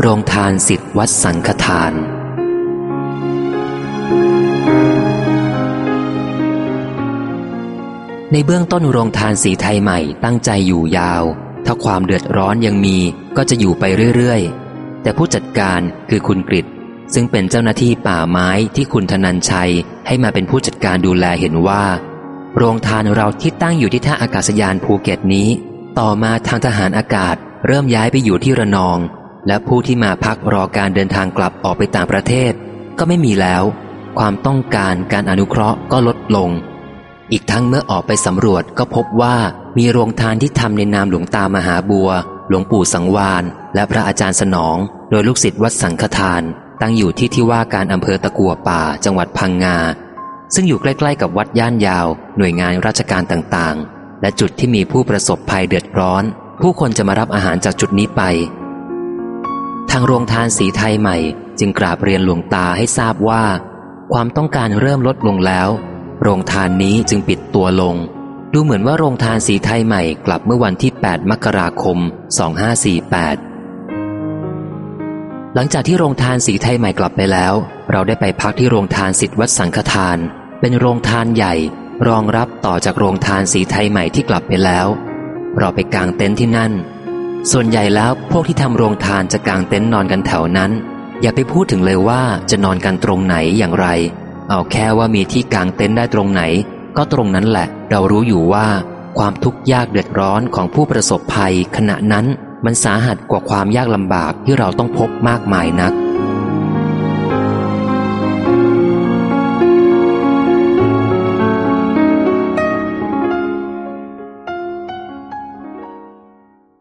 โรงทานสิทธิวัดสังฆทาน ในเบื้องต้นโรงทานสีไทยใหม่ตั้งใจอยู่ยาว ถ้าความเดือดร้อนยังมีก็จะอยู่ไปเรื่อยๆ แต่ผู้จัดการคือคุณกริตซึ่งเป็นเจ้าหน้าที่ป่าไม้ที่คุณธนันชัยให้มาเป็นผู้จัดการดูแลเห็นว่า โรงทานเราที่ตั้งอยู่ที่ท่าอากาศยานภูเก็ตนี้ ต่อมาทางทหารอากาศเริ่มย้ายไปอยู่ที่ระนอง และผู้ที่มาพักรอการเดินทางกลับออกไปต่างประเทศ ก็ไม่มีแล้ว ความต้องการการอนุเคราะห์ก็ลดลง อีกทั้งเมื่อออกไปสำรวจก็พบว่ามีโรงทานที่ทำในนามหลวงตามหาบัว หลวงปู่สังวานและพระอาจารย์สนอง โดยลูกศิษย์วัดสังฆทาน ตั้งอยู่ที่ที่ว่าการอำเภอตะกัวป่า จังหวัดพังงา ซึ่งอยู่ใกล้ ๆ กับวัดย่านยาว หน่วยงานราชการต่างๆ และจุดที่มีผู้ประสบภัยเดือดร้อน ผู้คนจะมารับอาหารจากจุดนี้ไป ทางโรงทานสีไทยใหม่ จึงกราบเรียนหลวงตาให้ทราบว่า ความต้องการเริ่มลดลงแล้ว โรงทานนี้จึงปิดตัวลง ดูเหมือนว่าโรงทานสีไทยใหม่กลับเมื่อวันที่ 8 มกราคม 2548 หลังจากที่โรงทานสีไทยใหม่กลับไปแล้ว เราได้ไปพักที่โรงทานสิทธิวัดสังฆทาน เป็นโรงทานใหญ่ รองรับต่อจากโรงทานสีไทยใหม่ที่กลับไปแล้ว เราไปกางเต็นท์ที่นั่น ส่วนใหญ่แล้วพวกที่ทำโรงทานจะกางเต็นท์นอนกันแถวนั้น อย่าไปพูดถึงเลยว่าจะนอนกันตรงไหนอย่างไร เอาแค่ว่ามีที่กางเต็นท์ได้ตรงไหน ก็ตรงนั้นแหละ เรารู้อยู่ว่า ความทุกข์ยากเดือดร้อนของผู้ประสบภัย ขณะนั้นมันสาหัสกว่าความยากลำบากที่เราต้องพบมากมายนัก